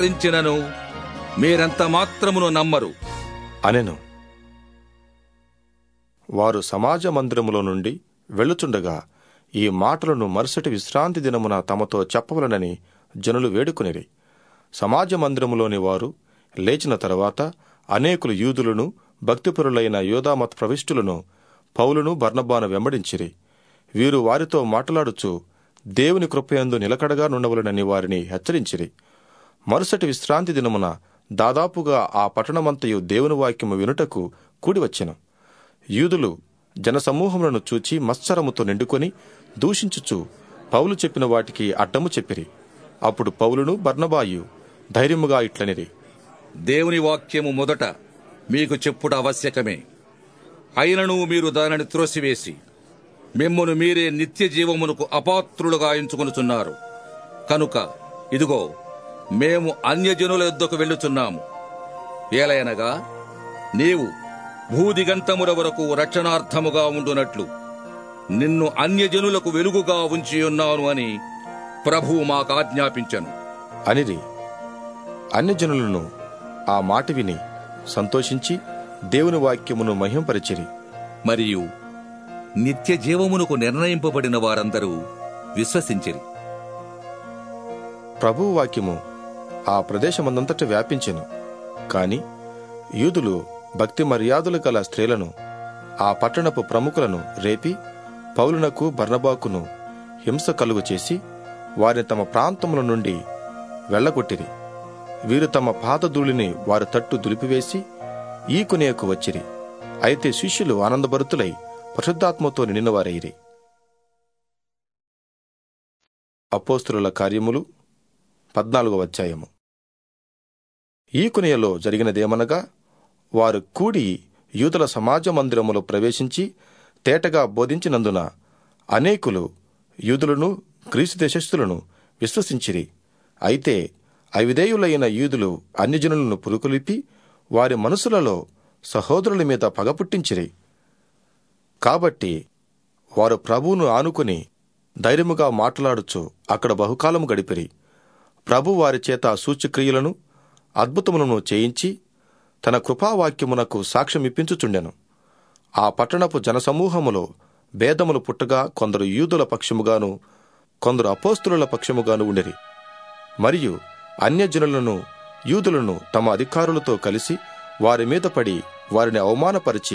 ప్రకటించినను మీరెంత మాత్రమును నమ్మరు. అనెను. వారు సమాజ మందిరములో నుండి వెళ్ళుచుండగా ఈ మాటలను మరుసటి విశ్రాంతి దినమున తమతో చెప్పవలనని జనులు వేడుకొనిరి. సమాజ మందిరములోని వారు లేచిన తరువాత అనేకులు యూదులను భక్తిపరులైన యోధామత ప్రవిష్టులను పౌలును బర్నబాను వెంబడించిరి. వీరు వారితో మాట్లాడుచు దేవుని కృపయందు నిలకడగా నుండవలనని వారిని హెచ్చరించిరి. మరుసటి విశ్రాంతి దినమున దాదాపుగా ఆ పట్టణమంతయు దేవుని వాక్యము వినుటకు కూడివచ్చెను. యూదులు జనసమూహములను చూచి మత్సరముతో నిండుకొని దూషించుచు పౌలు చెప్పిన వాటికి అడ్డము చెప్పిరి. అప్పుడు పౌలును బర్ణబాయు ధైర్యముగా ఇట్లనిరి. దేవుని వాక్యము మొదట మీకు చెప్పుట ఆవశ్యకమే. అయినను మీరు దానిని త్రోసివేసి మిమ్మను మీరే నిత్య జీవమునకు అపాత్రులుగా ఎంచుకొనుచున్నారు. కనుక ఇదిగో మేము అన్యజనుల యుద్ధకు వెళ్ళుచున్నాము. ఏలయనగా నీవు భూదిగంతముల వరకు రక్షణార్థముగా ఉండునట్లు నిన్ను అన్యజనులకు వెలుగుగా ఉంచియున్నాను అని ప్రభువు మాకు ఆజ్ఞాపించను అనిరి అన్యజనులను ఆ మాట విని సంతోషించి దేవుని వాక్యమును మహింపరిచిరి. మరియు నిత్య జీవమునకు నిర్ణయింపబడిన వారందరూ విశ్వసించిరి. ప్రభువు వాక్యము ఆ ప్రదేశమందంతట వ్యాపించెను. కాని యూదులు భక్తి మర్యాదలు గల స్త్రీలను ఆ పట్టణపు ప్రముఖులను రేపి పౌలునకు బర్నబాకును హింస కలుగు చేసి వారిని తమ ప్రాంతముల నుండి వెళ్ళగొట్టిరి. వీరు తమ పాదధూళిని వారి తట్టు దులిపివేసి ఈకునేకు వచ్చిరి. అయితే శిష్యులు ఆనందభరుతులై పరిశుద్ధాత్మతో నిండినవారైరి అపోస్తుల కార్యములు పద్నాలుగవ అధ్యాయము. ఈకునియలో జరిగినదేమనగా వారు కూడి యూదుల సమాజ మందిరములో ప్రవేశించి తేటగా బోధించినందున అనేకులు యూదులను గ్రీసు దేశస్థులను విశ్వసించిరి. అయితే అవిధేయులైన యూదులు అన్యజనులను పురుకులిపి వారి మనసులలో సహోదరుల మీద పగ పుట్టించిరి. కాబట్టి వారు ప్రభువును ఆనుకుని ధైర్యముగా మాట్లాడుచు అక్కడ బహుకాలము గడిపిరి. ప్రభు వారి చేత సూచక్రియలను అద్భుతములను చేయించి తన కృపావాక్యమునకు సాక్ష్యమిప్పించుచుండెను. ఆ పట్టణపు జనసమూహములో భేదములు పుట్టగా కొందరు యూదుల పక్షముగాను కొందరు అపోస్తుల పక్షముగాను ఉండిరి. మరియు అన్యజనులను యూదులను తమ అధికారులతో కలిసి వారి మీద పడి వారిని అవమానపరిచి